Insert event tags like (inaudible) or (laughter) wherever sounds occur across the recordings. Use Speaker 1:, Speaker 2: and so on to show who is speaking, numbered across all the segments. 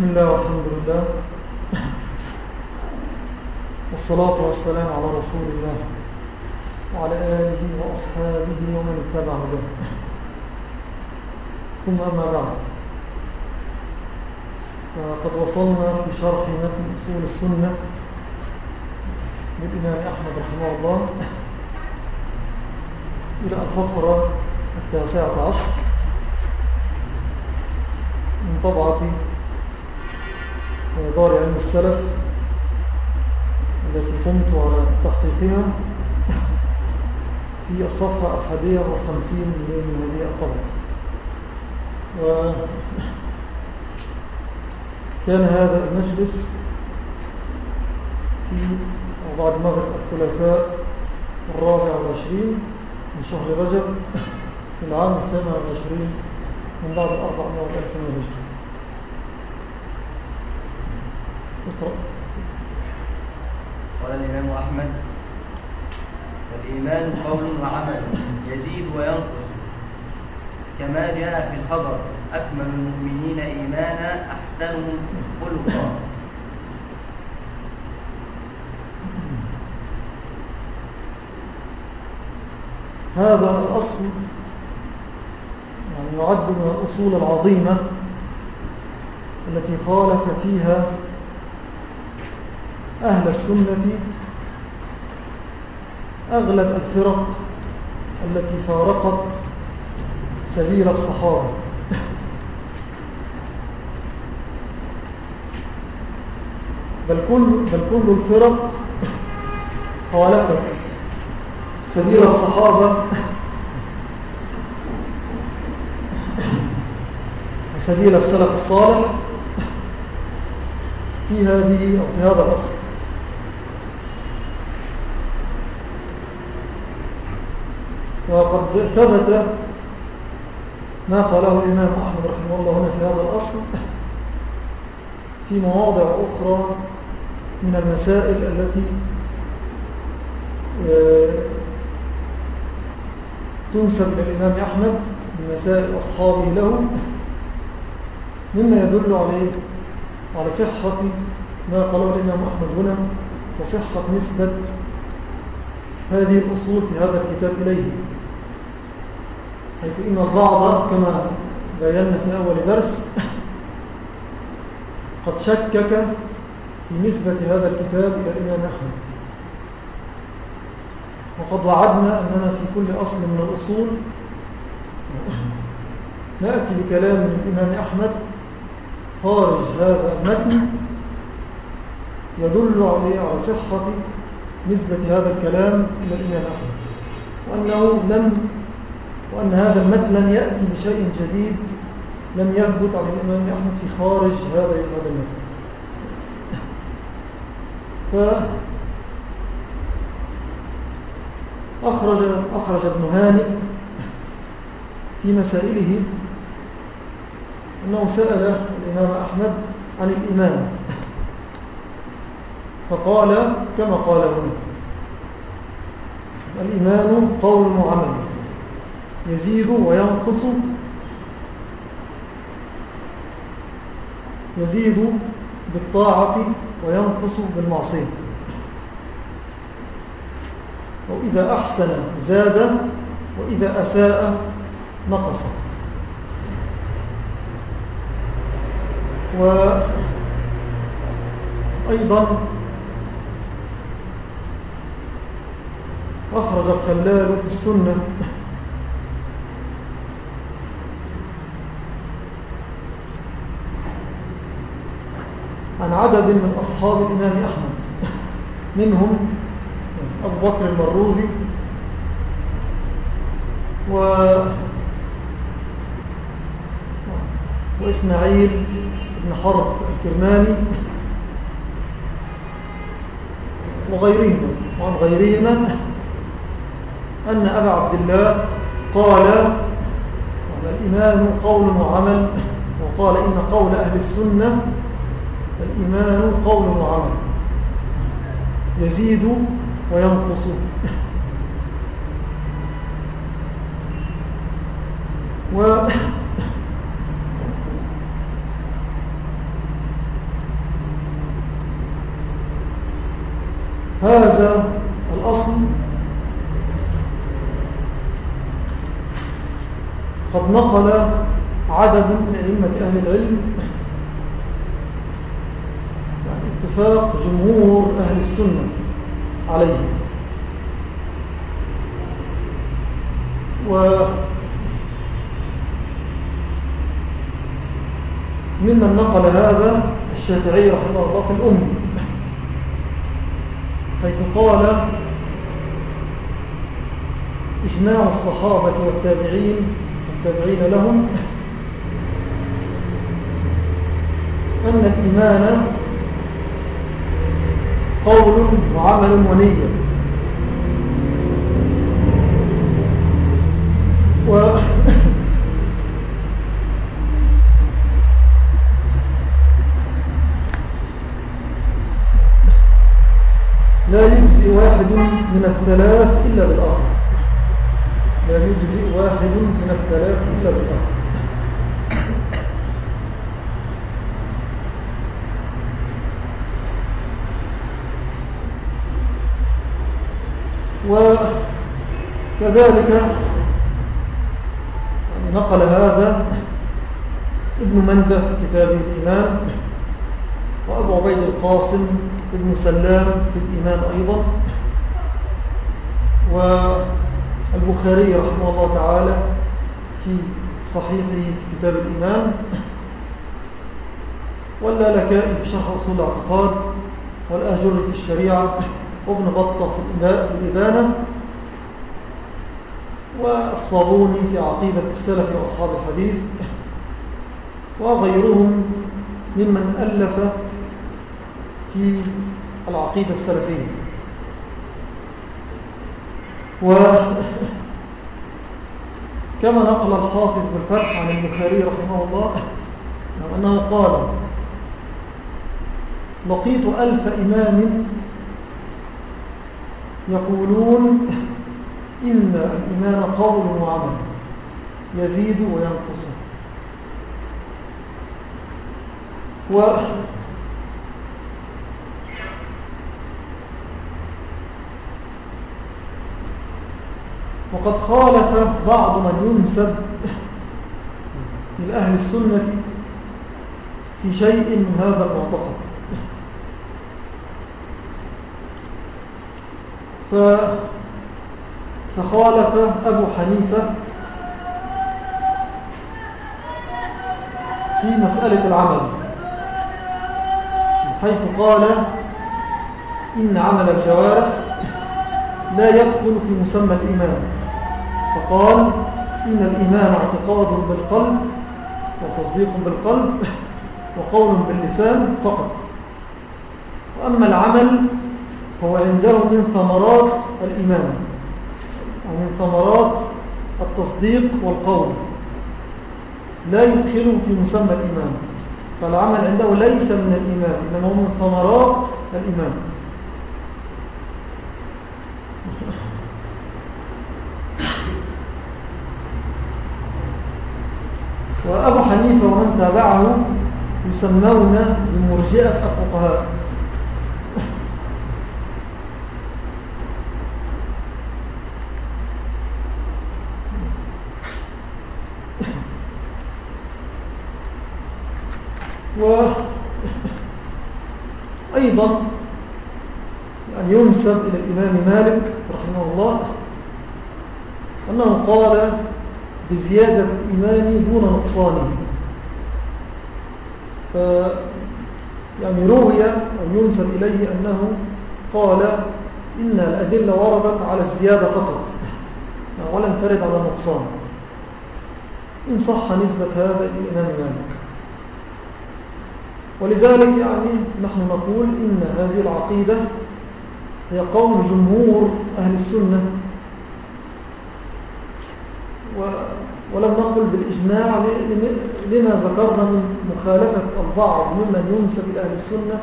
Speaker 1: بسم الله والحمد لله. والصلاة والسلام على رسول الله وعلى آله وأصحابه ومن اتبع به ثم أما بعد. قد وصلنا في شرح متن أصول السنة للإمام أحمد رحمه الله إلى الفقرة التاسعة عشر من طبعة علم السلف التي قمت على تحقيقها في الصفحة الحادية والخمسين من هذه الطبعة. كان هذا المجلس في بعد مغرب الثلاثاء الرابع والعشرين من شهر رجب في العام الثامن والعشرين من بعد الأربعمائة والألف من الهجرة
Speaker 2: قال الإمام أحمد الإيمان قول وعمل يزيد وينقص. كما جاء في الخبر أكمل المؤمنين إيمانا أحسنهم خلقا.
Speaker 1: هذا الأصل يعني يعد من الأصول العظيمة التي خالف فيها أهل السنة أغلب الفرق التي فارقت سبيل الصحابة. بل كل, بل كل الفرق خالفت سبيل الصحابة. وسبيل السلف الصالح في هذه أو في هذا الأصل وقد ثبت ما قاله الإمام أحمد رحمه الله هنا في هذا الأصل في مواضع أخرى من المسائل التي آه، تنسب للإمام أحمد من مسائل أصحابه له مما يدل عليه على صحة ما قاله الإمام أحمد هنا وصحة نسبة هذه الأصول في هذا الكتاب إليه. حيث إن البعض كما بينا في أول درس (laughs) قد شكك في نسبة هذا الكتاب إلى الإمام أحمد. وقد وعدنا أننا في كل أصل من الأصول (laughs) نأتي بكلام من الإمام أحمد خارج هذا المتن يدل عليه على صحة نسبة هذا الكلام إلى الإمام أحمد. وأنه لم وأن هذا المتن لم يأتي بشيء جديد لم يثبت عن الإمام أحمد في خارج هذا المتن. فأخرج أخرج ابن هانئ في مسائله أنه سأل الإمام أحمد عن الإيمان. فقال كما قال هنا الإيمان قول وعمل. يزيد وينقص. يزيد بالطاعة وينقص بالمعصية. وإذا أحسن زاد وإذا أساء نقص. وأيضا أخرج الخلال في السنة عن عدد من أصحاب الإمام أحمد. منهم أبو بكر المروزي و وإسماعيل بن حرب الكرماني وغيرهما. وعن غيرهما أن أبا عبد الله قال الإيمان قول وعمل وقال إن قول أهل السنة الإيمان قول وعمل. يزيد وينقص. و هذا الأصل. قد نقل عدد من أئمة أهل العلم اتفاق جمهور أهل السنة عليه. و ممن نقل هذا الشافعي رحمه الله في الأم حيث قال إجماع الصحابة والتابعين والتابعين لهم أن الإيمان قول وعمل ونية و (laughs) لا يجزئ واحد من الثلاث إلا بالآخر لا يجزئ واحد من الثلاث إلا بالآخر يعني نقل هذا ابن منده في كتابه الإيمان وأبو عبيد القاسم ابن سلام في الإيمان أيضا والبخاري رحمه الله تعالى في صحيحه في كتاب الإيمان واللالكائي في شرح أصول الاعتقاد والآجر في الشريعة وابن بطة في الإبانة والصابوني في عقيدة السلف وأصحاب الحديث وغيرهم ممن ألف في العقيدة السلفية. وكما نقل الحافظ بالفتح عن البخاري رحمه الله أنه قال لقيت ألف إمام يقولون إن الإيمان قول وعمل يزيد وينقص. و وقد خالف بعض من ينسب إلى أهل السنة في شيء من هذا المعتقد. فخالف أبو حنيفة في مسألة العمل حيث قال إن عمل الجوارح لا يدخل في مسمى الإيمان. فقال إن الإيمان اعتقاد بالقلب وتصديق بالقلب وقول باللسان فقط. وأما العمل هو عنده من ثمرات الإيمان. ومن ثمرات التصديق والقول. لا يدخله في مسمى الإيمان. فالعمل عنده ليس من الإيمان إنما هو من ثمرات الإيمان. وأبو حنيفة ومن تابعه يسمون بمرجئة الفقهاء. وأيضا يعني ينسب إلى الإمام مالك رحمه الله أنه قال بزيادة الإيمان دون نقصانه. ف يعني روي أو ينسب إليه أنه قال إن الأدلة وردت على الزيادة فقط ولم ترد على النقصان. إن صح نسبة هذا إلى الإمام مالك. ولذلك يعني نحن نقول إن هذه العقيدة هي قول جمهور أهل السنة. ولم نقل بالإجماع لما ذكرنا من مخالفة البعض ممن ينسب إلى أهل السنة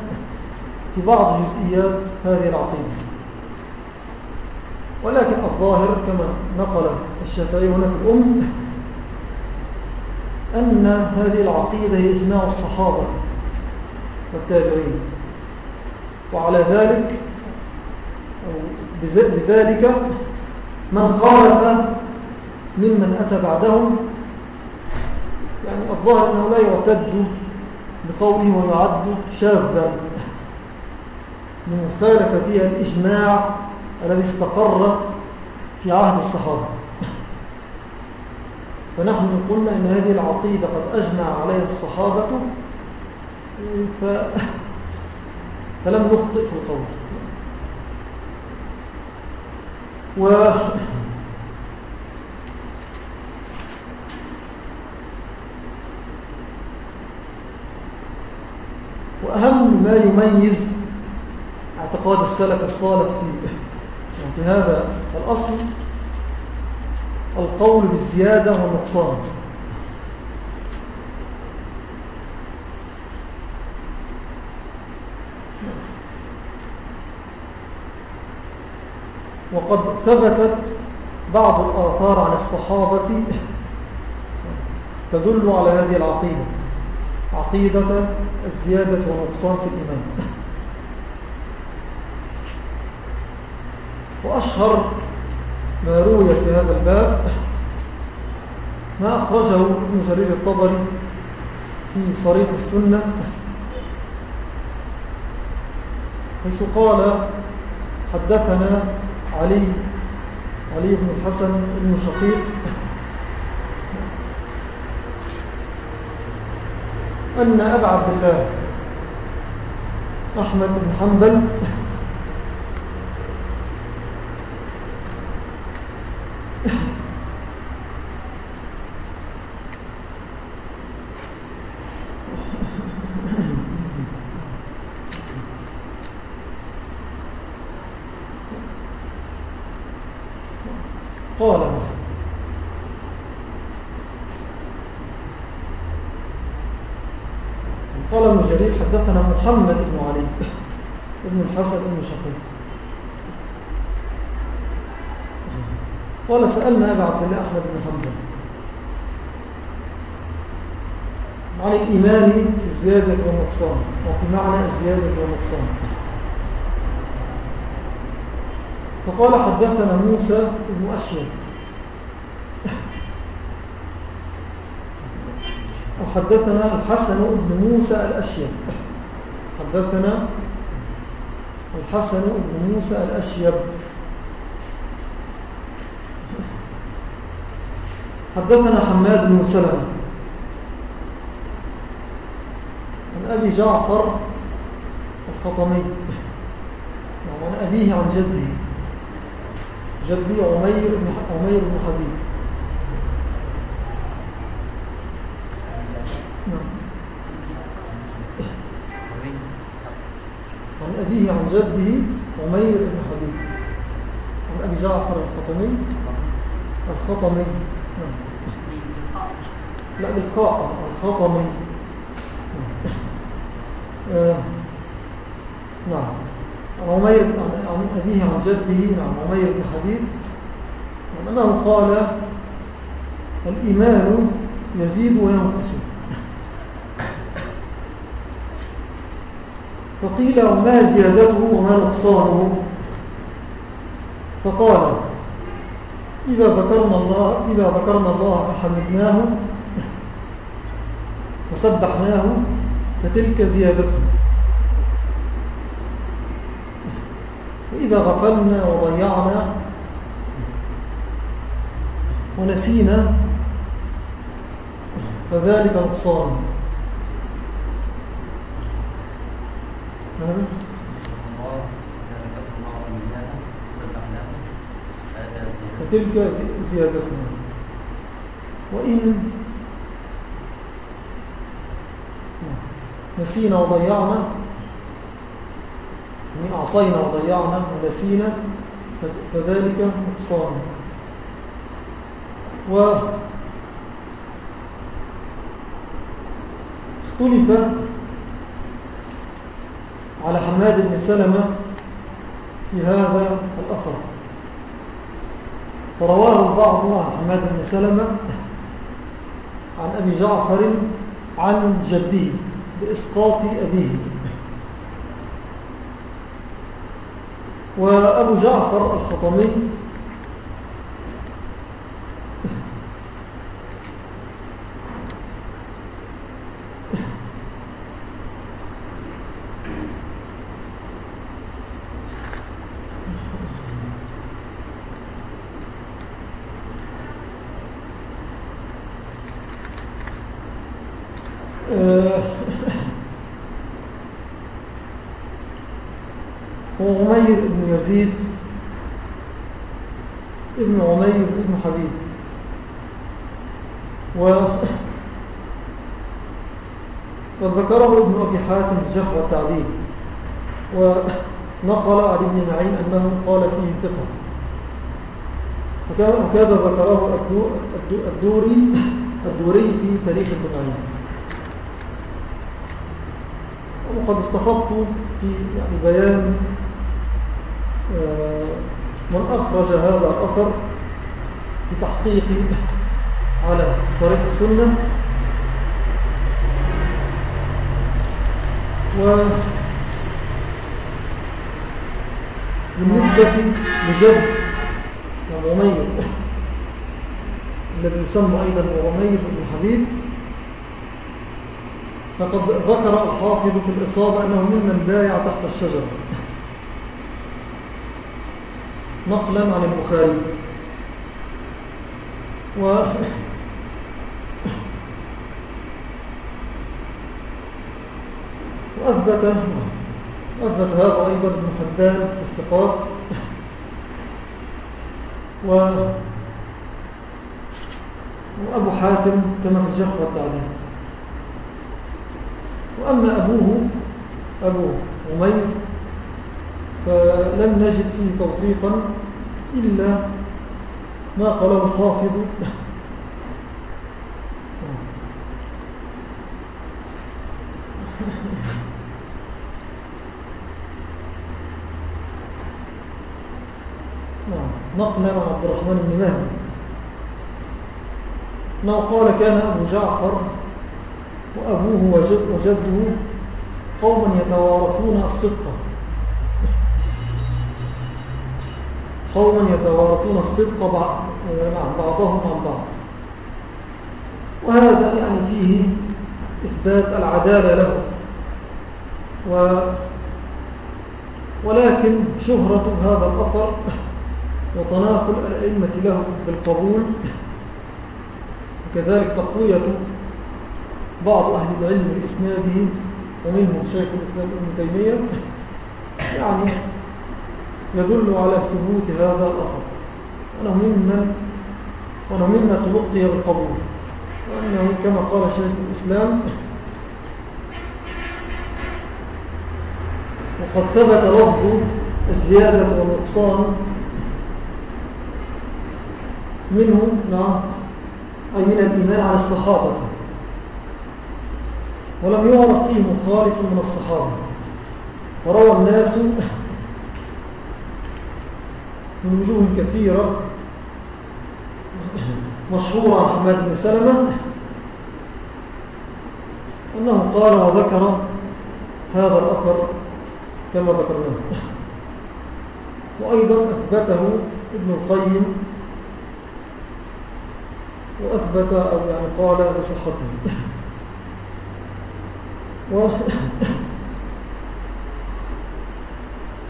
Speaker 1: في بعض جزئيات هذه العقيدة. ولكن الظاهر كما نقل الشافعي هنا في الأم أن هذه العقيدة هي إجماع الصحابة. والتابعين. وعلى ذلك بذلك من خالف ممن أتى بعدهم يعني الظاهر أنه لا يعتد بقوله ويعد شاذا. لمخالفتها الإجماع الذي استقر في عهد الصحابة. فنحن قلنا أن هذه العقيدة قد أجمع عليها الصحابة ف... فلم نخطئ في القول و وأهم ما يميز اعتقاد السلف الصالح في في هذا الأصل القول بالزيادة والنقصان. وقد ثبتت بعض الآثار عن الصحابة تدل على هذه العقيدة عقيدة الزيادة والنقصان في الإيمان. وأشهر ما روي في هذا الباب ما أخرجه ابن جرير الطبري في صريح السنة حيث قال حدثنا علي علي بن الحسن بن شقيق. أن أبا عبد الله أحمد بن حنبل قال قال ابن جرير حدثنا محمد بن علي. ابن الحسن بن شقيق. قال سألنا أبا عبد الله أحمد بن حنبل عن الإيمان في الزيادة والنقصان وفي معنى الزيادة والنقصان. فقال حدثنا موسى بن أشيب وحدثنا الحسن بن موسى الأشيب حدثنا الحسن بن موسى الأشيب. حدثنا حماد بن سلمة. عن أبي جعفر الخطمي. وعن أبيه عن جدي بن عمير بن حبيب نعم عن أبيه عن جده عمير بن حبيب. عن أبي جعفر الخطمي. الخطمي. نعم. لا بالقاء. الخطمي. آه. نعم. عمير عن أبيه عن جده. نعم عمير بن حبيب. أنه قال الإيمان يزيد وينقص. فقيل وما زيادته وما نقصانه. فقال إذا ذكرنا الله إذا ذكرنا الله فحمدناه وسبحناه فتلك زيادته. وإذا غفلنا وضيعنا ونسينا فذلك نقصان. فتلك زيادتنا وإن نسينا وضيعنا من عصينا وضيعنا ونسينا فذلك نقصان. اختلف على حماد بن سلمة في هذا الأثر. فرواه البعض عن حماد بن سلمة عن أبي جعفر عن جدي بإسقاط أبيه. وأبو جعفر الخطمي هو عمير بن يزيد ابن عمير بن حبيب. و قد ذكره ابن أبي حاتم الجرح والتعديل ونقل عن ابن معين أنه قال فيه ثقة. وكذا ذكره الدوري الدوري في تاريخ ابن معين وقد استفدت في يعني بيان من أخرج هذا الأثر بتحقيق على صريح السنة. وبالنسبة لجد عمير الذي يسمى أيضا عمير بن حبيب فقد ذكر الحافظ في الإصابة أنه ممن بايع تحت الشجرة. نقلا عن البخاري. و وأثبت أثبت هذا أيضا ابن حبان في الثقات. و وأبو حاتم كما في الجرح والتعديل. وأما أبوه أبو عمير فلم نجد فيه توثيقا إلا ما قاله الحافظ. نقلا عن عبد الرحمن بن مهدي. انه قال كان أبو جعفر وأبوه وجده قوما يتوارثون الصدق قوما يتوارثون الصدق نعم بعضهم عن بعض. وهذا يعني فيه إثبات العدالة له. و ولكن شهرة هذا الأثر وتناقل الأئمة له بالقبول. وكذلك تقوية بعض أهل العلم لإسناده ومنهم شيخ الإسلام ابن تيمية. يعني يدل على ثبوت هذا الأثر. وأنه ممن وأنه مما تلقي بالقبول. وأنه كما قال شيخ الإسلام وقد ثبت لفظ الزيادة والنقصان منه نعم أي من الإيمان على الصحابة. ولم يعرف فيه مخالف من الصحابة. وروى الناس من وجوه كثيرة. مشهورة عن حماد بن سلمة أنه قال وذكر هذا الأثر كما ذكرناه. وأيضا أثبته ابن القيم وأثبت أو يعني قال لصحته.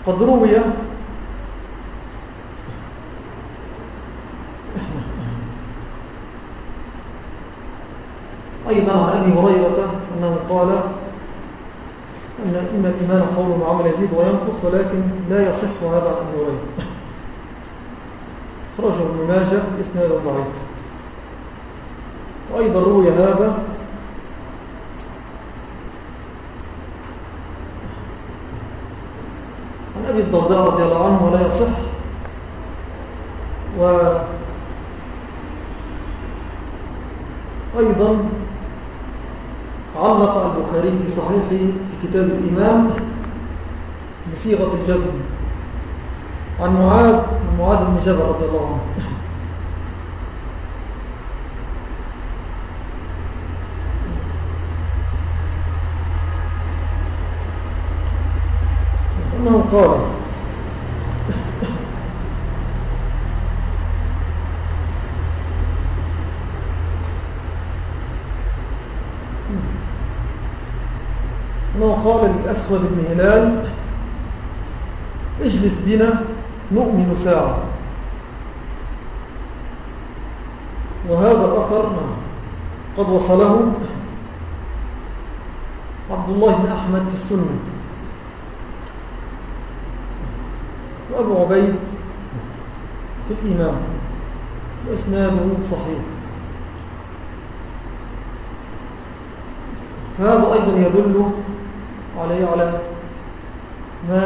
Speaker 1: قد روي أيضا عن أبي هريرة أنه قال الإيمان قول وعمل يزيد وينقص ولكن لا يصح هذا عن هريرة خرجه ابن ماجه بإسناد ضعيف. وأيضا روي هذا أبي الدرداء رضي الله عنه ولا يصح. و أيضا في صحيحه في كتاب الإمام بصيغة الجزم. عن معاذ معاذ بن جبل رضي الله عنه. (laughs) أنه قال أنه قال للأسود بن هلال. اجلس بنا نؤمن ساعة. وهذا الأثر قد وصله عبد الله بن أحمد في السنة. وأبو عبيد في الإمام. وإسناده صحيح. هذا أيضا يدل عليه على ما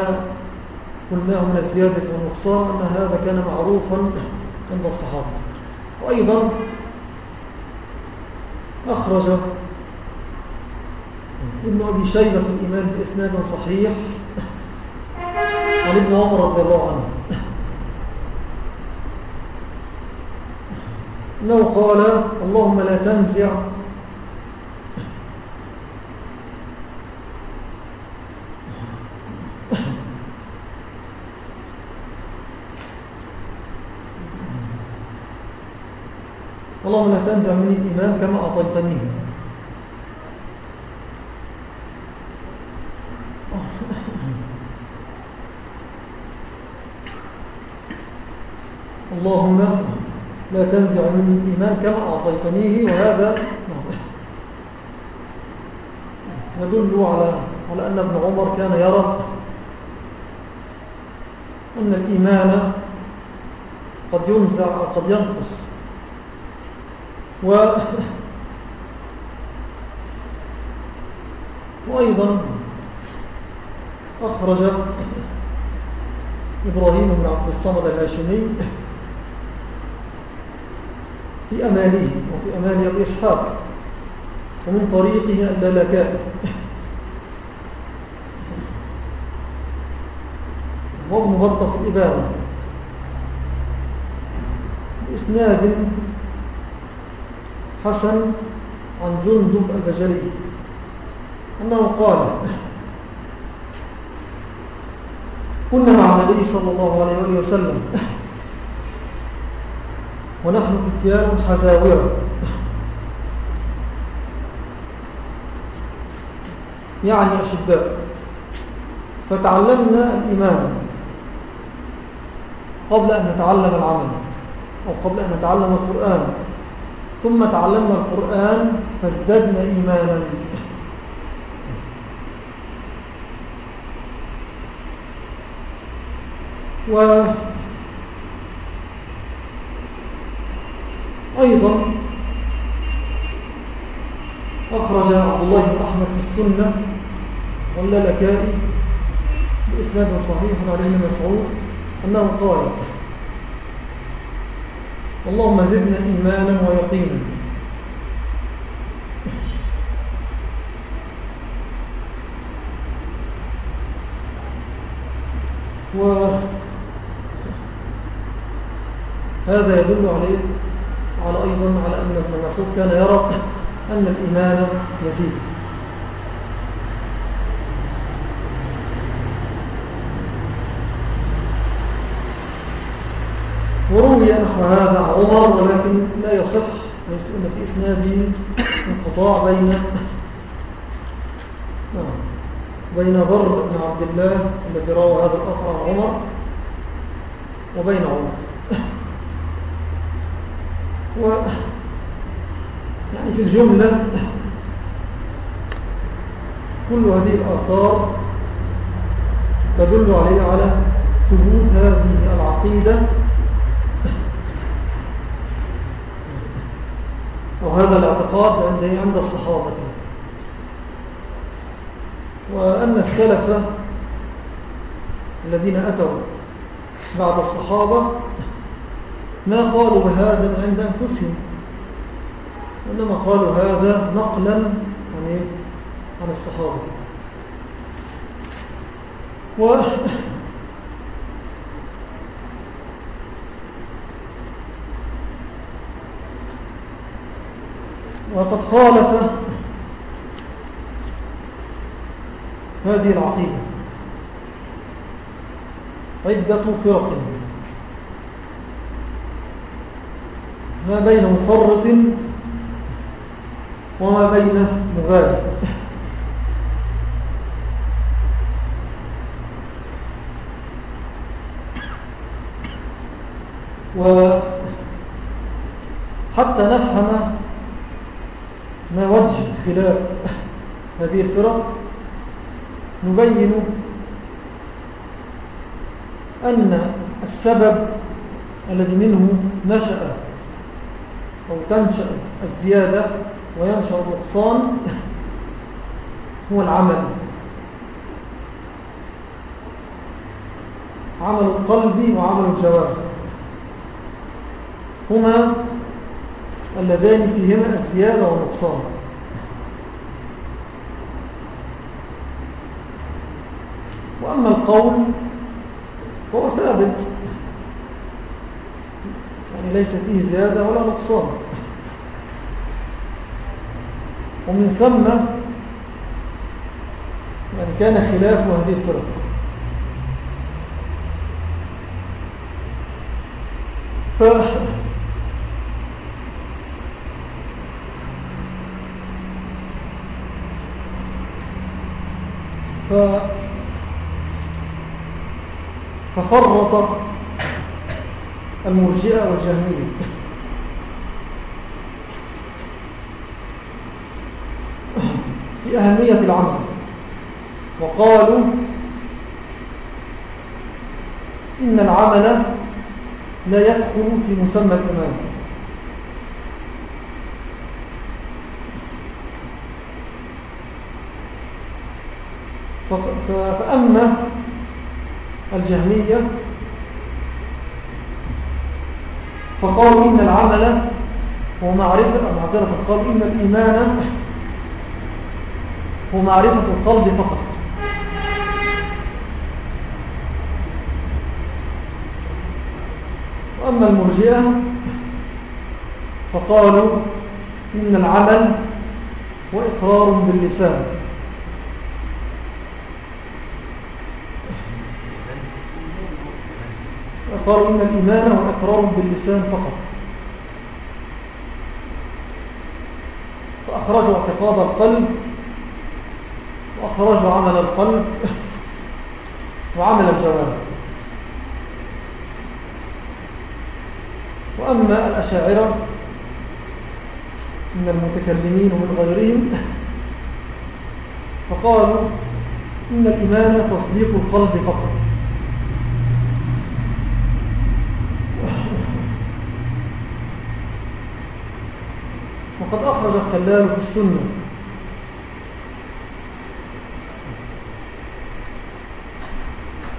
Speaker 1: قلناه من الزيادة والنقصان أن هذا كان معروفا عند الصحابة. وأيضا أخرج ابن أبي شيبة في الإيمان بإسناد صحيح عن ابن عمر رضي الله عنه. أنه قال اللهم لا تنزع اللهم لا تنزع مني الإيمان كما أعطيتنيه اللهم لا تنزع مني الإيمان كما أعطيتنيه وهذا يدل على على أن ابن عمر كان يرى أن الإيمان قد ينزع أو قد ينقص. و وأيضا أخرج إبراهيم بن عبد الصمد الهاشمي في أماله وفي أمال أبي إسحاق ومن طريقه اللالكاء وابن بطة في الإبانة بإسناد حسن عن جندب البجلي أنه قال كنا مع النبي صلى الله عليه وسلم ونحن فتيان حزاورة يعني أشداء فتعلمنا الإيمان قبل أن نتعلم العمل أو قبل أن نتعلم القرآن. ثم تعلمنا القرآن فازددنا إيمانا. و أيضا أخرج عبد الله بن أحمد في السنة واللالكائي بإسناد صحيح عن ابن مسعود أنه قال اللهم زدنا إيمانا ويقينا. وهذا يدل عليه على أيضا على أن ابن مسعود كان يرى أن الإيمان يزيد وروي نحو هذا عمر ولكن لا يصح حيث أن في إسناده انقطاع بين بين ضر بن عبد الله الذي روى هذا الأثر عن عمر وبين عمر. و يعني في الجملة كل هذه الآثار تدل عليه على ثبوت هذه العقيدة أو هذا الاعتقاد عند عند الصحابة وأن السلف الذين أتوا بعد الصحابة ما قالوا بهذا عند أنفسهم وإنما قالوا هذا نقلا عن, إيه؟ عن الصحابة وقد خالف هذه العقيدة عدة فرق. ما بين مفرط وما بين مغالب وحتى نفهم خلاف هذه الفرق نبين أن السبب الذي منه نشأ أو تنشأ الزيادة وينشأ النقصان هو العمل. عمل القلب وعمل الجوارح. هما اللذان فيهما الزيادة والنقصان. وأما القول فهو ثابت. يعني ليس فيه زيادة ولا نقصان. ومن ثم يعني كان خلاف هذه الفرق. ف المرجئة والجهمية في أهمية العمل. وقالوا إن العمل لا يدخل في مسمى الإيمان. فأما الجهمية فقالوا إن العمل هو معرفة معذرة قالوا إن الإيمان هو معرفة القلب فقط. وأما المرجئة فقالوا إن العمل هو إقرار باللسان. قالوا إن الإيمان هو إقرار باللسان فقط. فأخرجوا اعتقاد القلب وأخرجوا عمل القلب (laughs) وعمل الجوارح وأما الأشاعرة من المتكلمين ومن غيرهم (laughs) فقالوا إن الإيمان تصديق القلب فقط. وقد أخرج الخلال في السنة.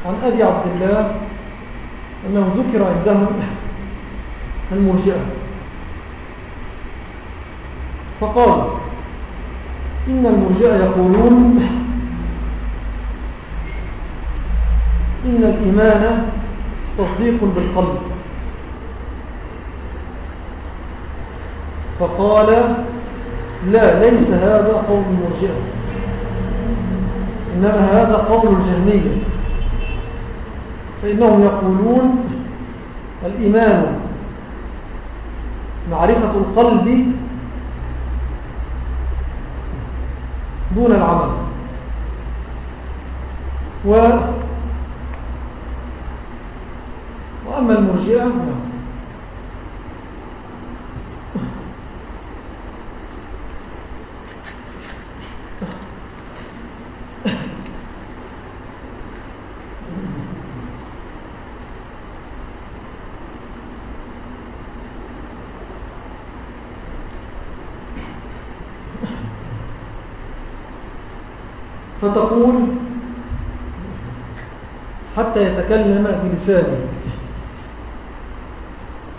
Speaker 1: عن أبي عبد الله أنه ذكر عندهم المرجئة. فقال إن المرجئة يقولون إن الإيمان تصديق بالقلب. فقال لا ليس هذا قول المرجئة إنما هذا قول الجهمية. فإنهم يقولون الإيمان معرفة القلب دون العمل. و وأما المرجئة فتقول حتى يتكلم بلسانه.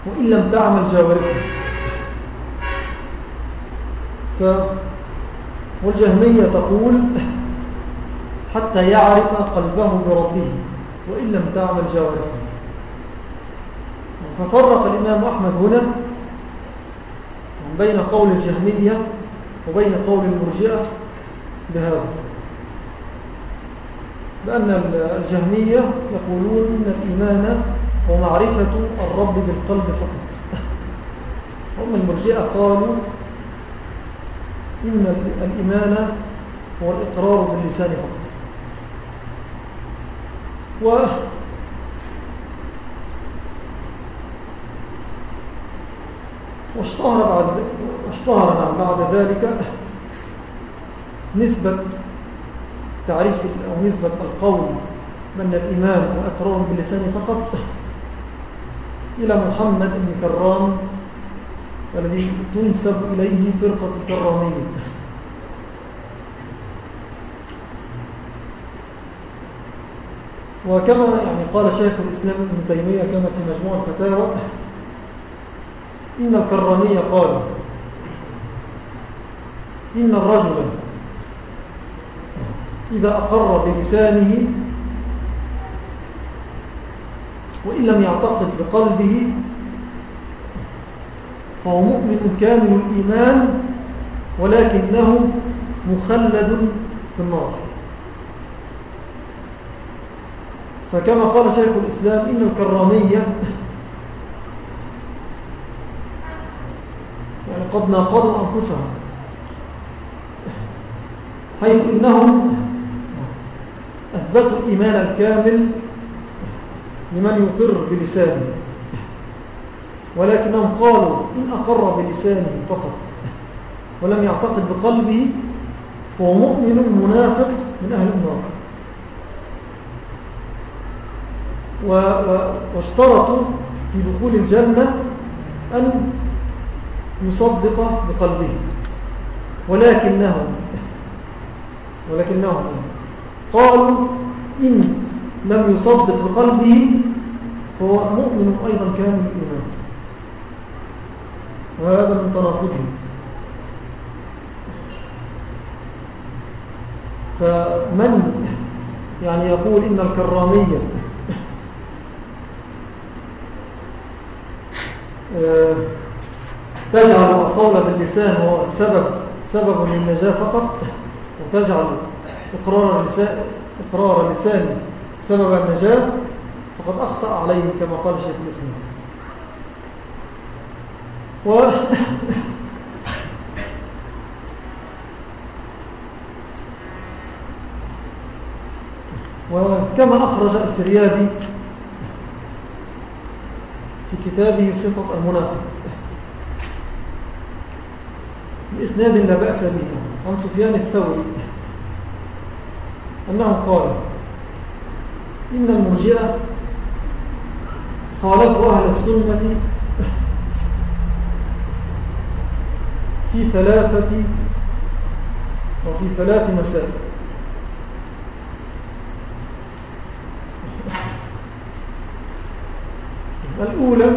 Speaker 1: وإن لم تعمل جوارحه. ف والجهمية تقول حتى يعرف قلبه بربه. وإن لم تعمل جوارحه. ففرق الإمام أحمد هنا بين قول الجهمية وبين قول المرجئة بهذا. بأن الجهمية يقولون إن الإيمان هو معرفة الرب بالقلب فقط. هم المرجئة قالوا إن الإيمان هو الإقرار باللسان فقط. و واشتهر بعد واشتهر بعد ذلك نسبة تعريف أو نسبة القول من الإيمان وإقرار باللسان فقط. إلى محمد بن كرام الذي تنسب إليه فرقة الكرامية وكما يعني قال شيخ الإسلام ابن تيمية كما في مجموع الفتاوى إن الكرامية قال إن الرجل إذا أقر بلسانه وإن لم يعتقد بقلبه فهو مؤمن كامل الإيمان ولكنه مخلد في النار. فكما قال شيخ الإسلام إن الكرامية يعني قد ناقضوا أنفسهم حيث إنهم أثبتوا الإيمان الكامل لمن يقر بلسانه ولكنهم قالوا إن أقر بلسانه فقط. ولم يعتقد بقلبه فهو مؤمن منافق من أهل النار. واشترطوا في دخول الجنة أن يصدق بقلبه. ولكنهم ولكنهم قالوا إن لم يصدق بقلبه فهو مؤمن أيضا كامل الإيمان. وهذا من تناقضه فمن يعني يقول إن الكرامية آه، تجعل القول باللسان هو سبب سبب للنجاة فقط وتجعل إقرار اللسان, إقرار اللسان سبب النجاة فقد أخطأ عليه كما قال شيخ الإسلام. و وكما أخرج الفريابي في كتابه صفة المنافق. بإسناد لا بأس به عن سفيان الثوري. أنه قال إن المرجئة خالفوا أهل السنة في ثلاثة أو في ثلاث مسائل. الأولى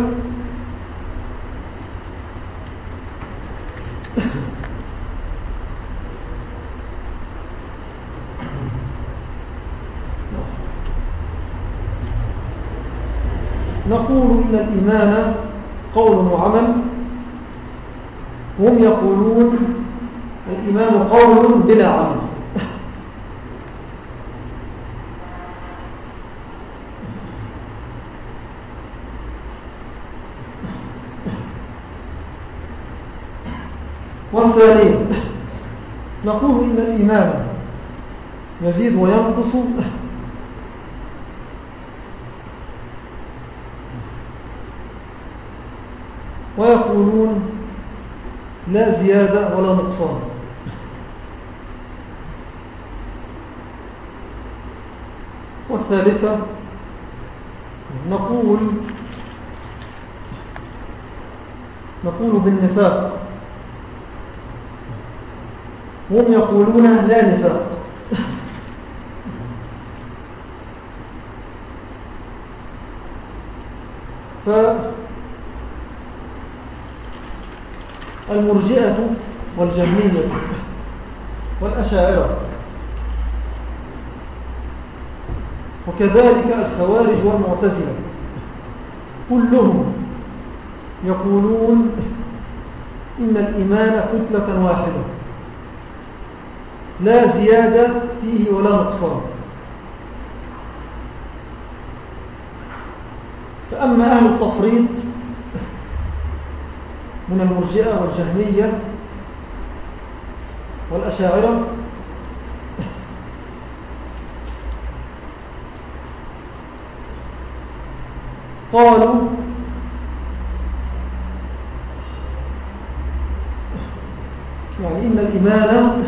Speaker 1: نقول إن الإيمان قول وعمل هم يقولون الإيمان قول بلا عمل. والثانية نقول إن الإيمان يزيد وينقص ويقولون لا زيادة ولا نقصان. والثالثة نقول نقول بالنفاق. هم يقولون لا نفاق. فالمرجئة والجهمية والأشاعرة. وكذلك الخوارج والمعتزلة. كلهم يقولون إن الإيمان كتلة واحدة. لا زيادة فيه ولا نقصان. فأما أهل التفريط من المرجئة والجهمية والأشاعرة. قالوا يعني إن الإيمان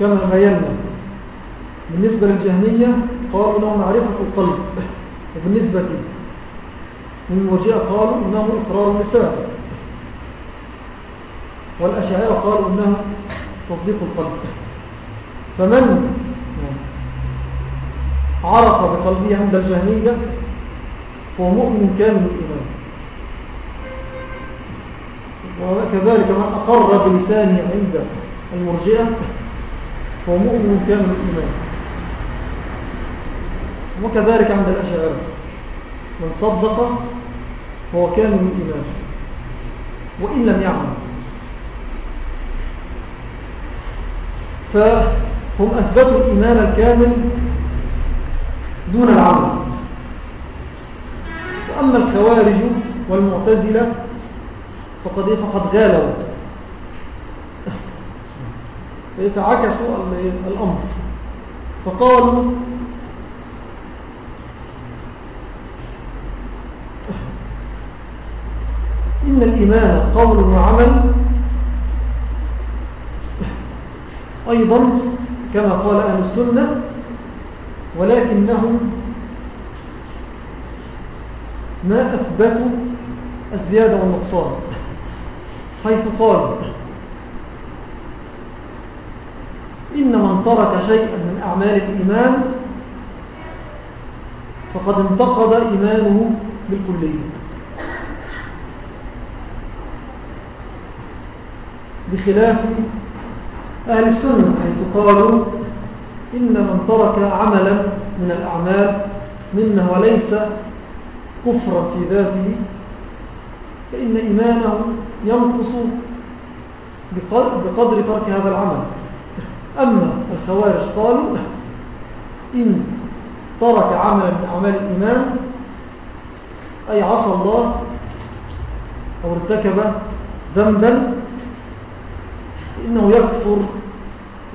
Speaker 1: كما بينا بالنسبة للجهمية قالوا إنه معرفة القلب. وبالنسبة للمرجئة قالوا إنه إقرار اللسان والأشاعرة قالوا إنه تصديق القلب. فمن عرف بقلبه عند الجهمية فهو مؤمن كامل الإيمان. وكذلك من أقر بلسانه عند المرجئة فهو مؤمن كامل الإيمان. وكذلك عند الأشاعرة. من صدق فهو كامل الإيمان وإن لم يعمل. فهم أثبتوا الإيمان الكامل دون العمل. وأما الخوارج والمعتزلة فقد, فقد غالوا. فعكسوا الأمر. فقالوا إن الإيمان قول وعمل أيضا كما قال أهل السنة ولكنهم ما أثبتوا الزيادة والنقصان. حيث قال إن من ترك شيئا من أعمال الإيمان فقد انتقض إيمانه بالكلية. بخلاف أهل السنة حيث قالوا إن من ترك عملا من الأعمال منه وليس كفرا في ذاته فإن إيمانه ينقص بقدر ترك هذا العمل. أما الخوارج قالوا إن ترك عملا من أعمال الإيمان أي عصى الله أو ارتكب ذنبا إنه يكفر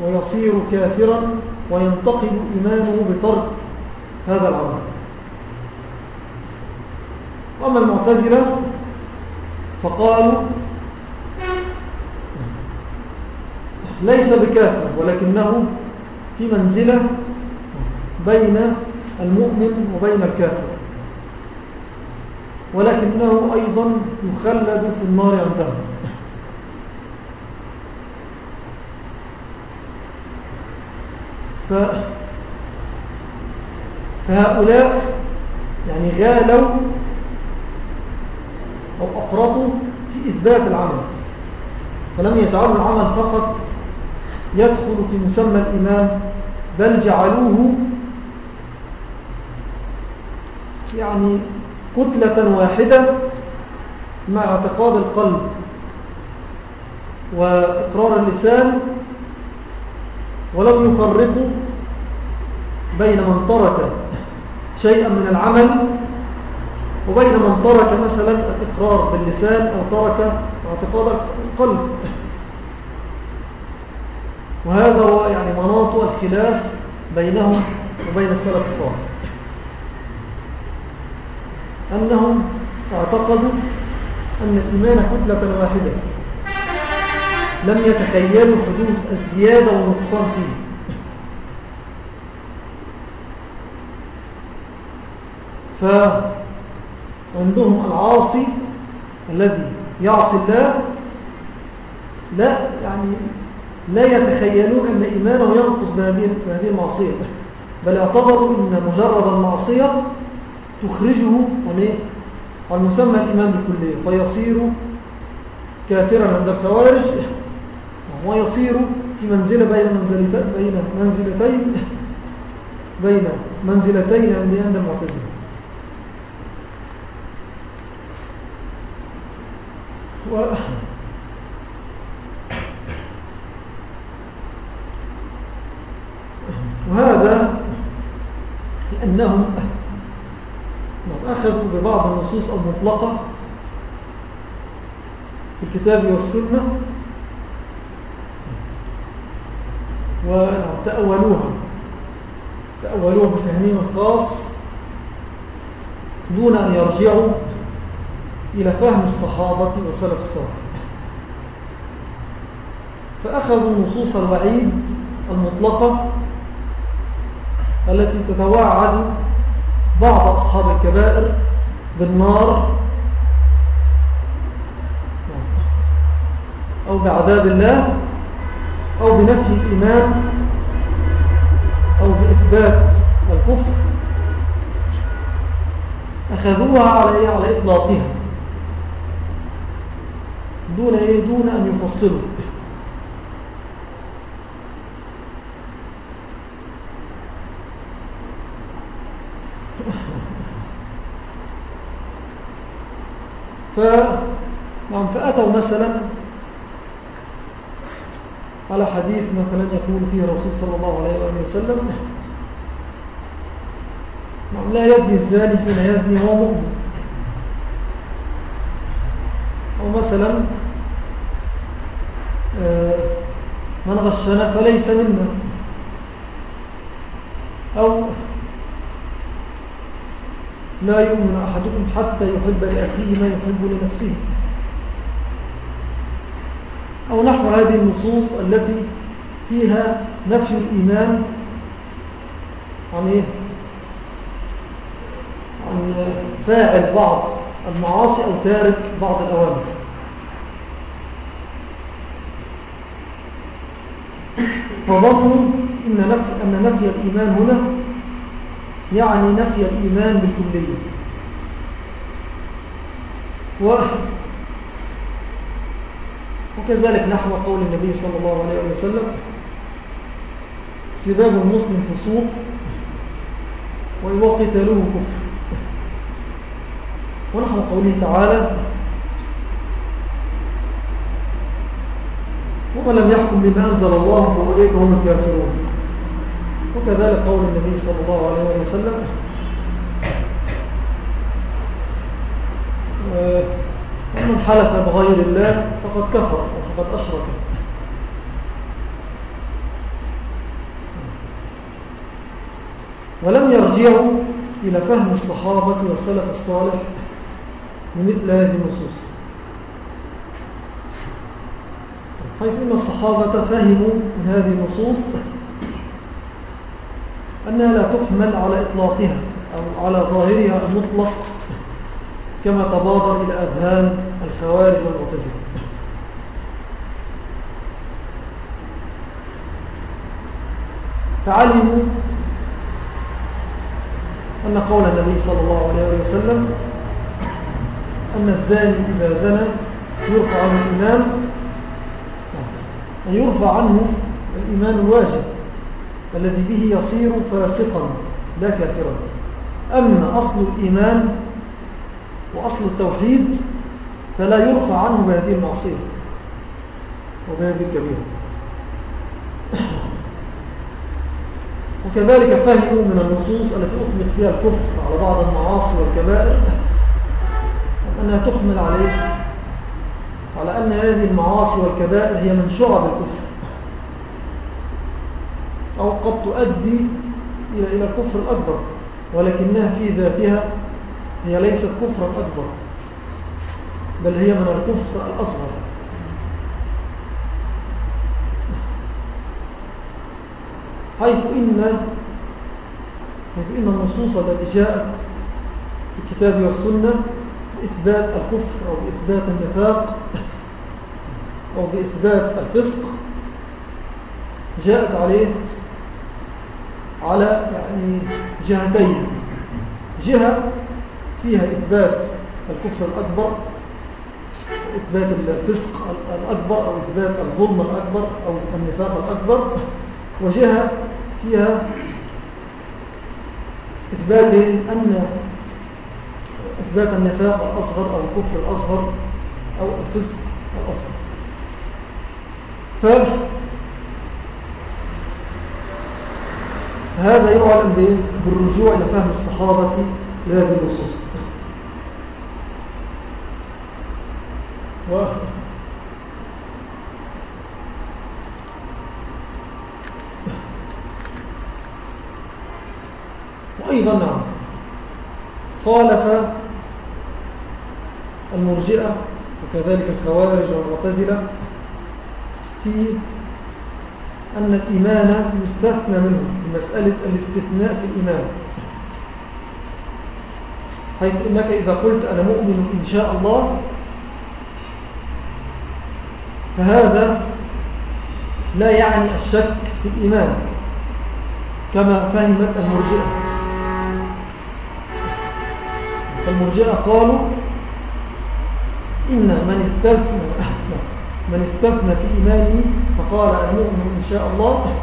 Speaker 1: ويصير كافرا وينتقل إيمانه بترك هذا العمل وأما المعتزلة فقالوا ليس بكافر ولكنه في منزلة بين المؤمن وبين الكافر. ولكنه أيضا يخلد في النار عندهم ف فهؤلاء يعني غالوا أو أفرطوا في إثبات العمل. فلم يجعلوا العمل فقط يدخل في مسمى الإيمان بل جعلوه يعني كتلة واحدة مع اعتقاد القلب وإقرار اللسان ولم يفرقوا بين من ترك شيئا من العمل وبين من ترك مثلا الإقرار باللسان أو ترك اعتقاد القلب. وهذا هو يعني مناط الخلاف بينهم وبين السلف الصالح. أنهم اعتقدوا أن الإيمان كتلة واحدة. لم يتخيلوا حدوث الزيادة والنقصان فيه. فعندهم العاصي الذي يعصي الله لا يعني لا يتخيلون أن إيمانه ينقص بهذه المعصية. بل اعتبروا أن مجرد المعصية تخرجه عن مسمى الإيمان بالكلية فيصير كافرا عند الخوارج. ويصير في منزلة بين منزلتين بين منزلتين بين منزلتين عند المعتزلة. و وهذا لأنهم أخذوا ببعض النصوص المطلقة في الكتاب والسنة وتأولوها تأولوها. بفهمهم الخاص دون أن يرجعوا إلى فهم الصحابة والسلف الصالح فأخذوا نصوص الوعيد المطلقة التي تتوعد بعض أصحاب الكبائر بالنار أو بعذاب الله أو بنفي الإيمان أو بإثبات الكفر أخذوها على؟ على إطلاقها دون إيه دون أن يفصلوا ف نعم فأتوا مثلا على حديث مثلا يقول فيه الرسول صلى الله عليه وسلم. نعم لا يزني الزاني حين يزني وهو مؤمن. أو مثلا آه، من غشنا فليس منا. أو لا يؤمن أحدكم حتى يحب لأخيه ما يحب لنفسه. أو نحو هذه النصوص التي فيها نفي الإيمان عن إيه؟ عن فاعل بعض المعاصي أو تارك بعض الأوامر فظنوا إن نفي, أن نفي الإيمان هنا يعني نفي الإيمان بالكلية و وكذلك نحو قول النبي صلى الله عليه وسلم سباب المسلم فسوق وقتلوه كفر. ونحو قوله تعالى ومن لم يحكم بما أنزل الله فأولئك هم الكافرون. وكذلك قول النبي صلى الله عليه وسلم ومن حلف بغير الله فقد كفر. وفقد أشرك. ولم يرجعوا إلى فهم الصحابة والسلف الصالح لمثل هذه النصوص. حيث إن الصحابة فهموا من هذه النصوص أنها لا تحمل على إطلاقها أو على ظاهرها المطلق كما تبادر إلى أذهان الخوارج والمعتزلة. فعلموا أن قول النبي صلى الله عليه وسلم أن الزاني إذا زنى يرفع عنه الإيمان أن يرفع عنه الإيمان الواجب الذي به يصير فاسقا لا كافرا. أما أصل الإيمان وأصل التوحيد فلا يرفع عنه بهذه المعصية وبهذه الكبيرة. وكذلك فهموا من النصوص التي أطلق فيها الكفر على بعض المعاصي والكبائر أنها تحمل عليه على أن هذه المعاصي والكبائر هي من شعب الكفر أو قد تؤدي إلى إلى الكفر الأكبر ولكنها في ذاتها هي ليست كفرا أكبر بل هي من الكفر الأصغر. حيث إن حيث إن النصوص التي جاءت في الكتاب والسنة بإثبات الكفر أو بإثبات النفاق أو بإثبات الفسق جاءت عليه على يعني جهتين. جهة فيها إثبات الكفر الأكبر إثبات الفسق الأكبر أو إثبات الظلم الأكبر أو النفاق الأكبر وجهة فيها إثبات أن إثبات النفاق الأصغر أو الكفر الأصغر أو الفسق الأصغر. فهذا يعلم بالرجوع إلى فهم الصحابة لهذه النصوص. و وأيضا نعم. خالف المرجئة وكذلك الخوارج والمعتزلة في أن الإيمان يستثنى منه في مسألة الاستثناء في الإيمان. حيث إنك إذا قلت أنا مؤمن إن شاء الله فهذا لا يعني الشك في الإيمان كما فهمت المرجئة. فالمرجئة قالوا إن من استثنى من استثنى في إيمانه فقال أنا مؤمن إن شاء الله.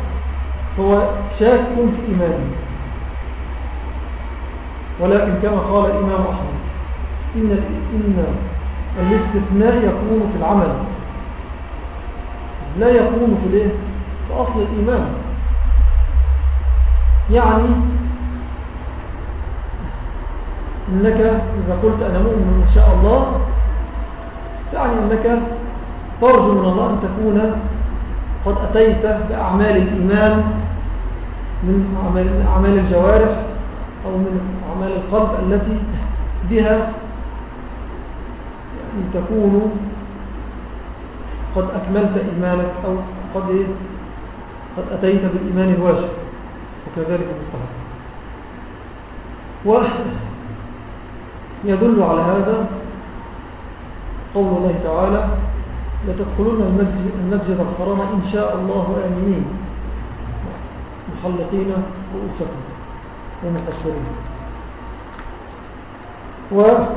Speaker 1: هو شاك في إيمانه. ولكن كما قال الإمام أحمد إن, إن الاستثناء يكون في العمل. لا يكون في في أصل الإيمان. يعني إنك إذا قلت أنا مؤمن إن شاء الله تعني أنك ترجو من الله أن تكون قد أتيت بأعمال الإيمان من أعمال الجوارح أو من أعمال القلب التي بها يعني تكون قد أكملت إيمانك أو قد, إيه؟ قد أتيت بالإيمان الواجب وكذلك المستحب ويدل على هذا قول الله تعالى لتدخلون المسجد, المسجد الحرام إن شاء الله آمنين. محلقين رؤوسكم ومقصرين. وكما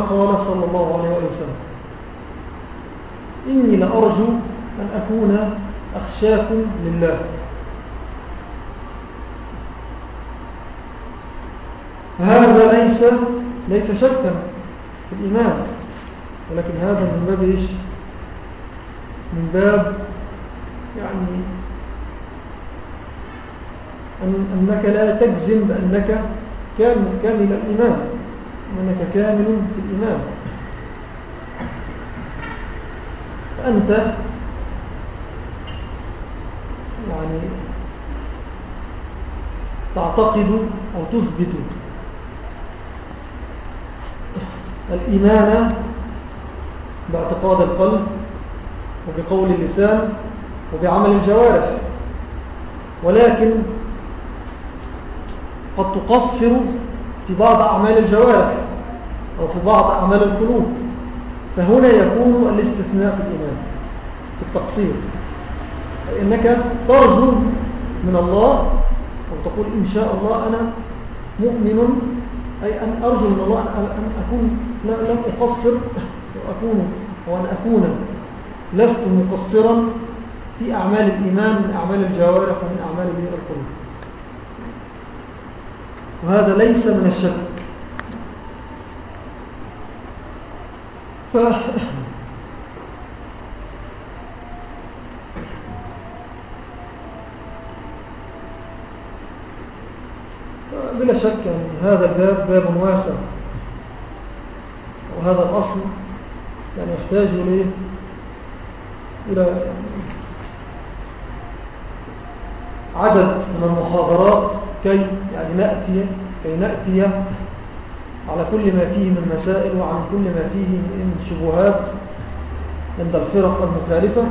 Speaker 1: قال صلى الله عليه وسلم إني لأرجو أن أكون أخشاكم لله. هذا ليس ليس شكا في الإيمان. ولكن هذا من باب إيش؟ من باب يعني أن أنك لا تجزم بأنك كامل, كامل الإيمان. وأنك كامل في الإيمان. فأنت يعني تعتقد أو تثبت الإيمان باعتقاد القلب وبقول اللسان وبعمل الجوارح ولكن قد تقصر في بعض أعمال الجوارح أو في بعض أعمال القلوب. فهنا يكون الاستثناء في الإيمان في التقصير. فإنك ترجو من الله أو تقول إن شاء الله أنا مؤمن أي أن أرجو من الله أن أكون لم أقصر وأكون وأن أكون لست مقصرا في أعمال الإيمان من أعمال الجوارح ومن أعمال القلوب. وهذا ليس من الشك بلا شك يعني هذا الباب باب واسع. وهذا الأصل يعني يحتاج إليه إلى عدد من المحاضرات كي يعني نأتي كي نأتي على كل ما فيه من مسائل وعلى كل ما فيه من شبهات عند الفرق المخالفة.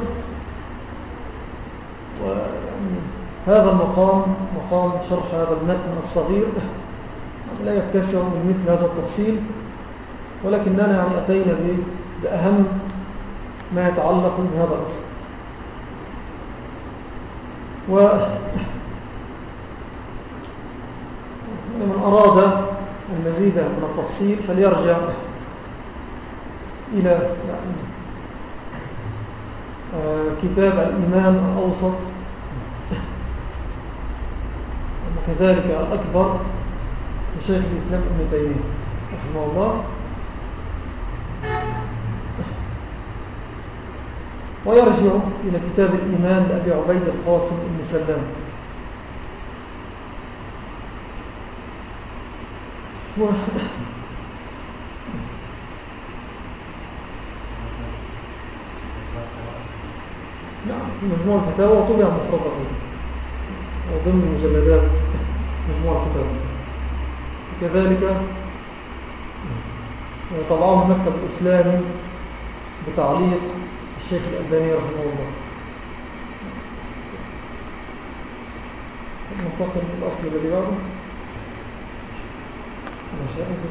Speaker 1: ويعني هذا المقام مقام شرح هذا المتن الصغير. لا يتسع من مثل هذا التفصيل ولكننا يعني أتينا بأهم ما يتعلق بهذا الأصل. و من أراد المزيد من التفصيل فليرجع إلى كتاب الإيمان الأوسط وكذلك الأكبر لشيخ الإسلام ابن تيمية رحمه الله. ويرجع إلى كتاب الإيمان لأبي عبيد القاسم بن سلام. و... نعم في مجموع الفتاوى وطبع مفرطة وضمن مجلدات مجموع الفتاوى. كذلك طبعه المكتب الإسلامي بتعليق الشيخ الألباني رحمه الله. ننتقل من الأصل الذي بعده. مش هأنزل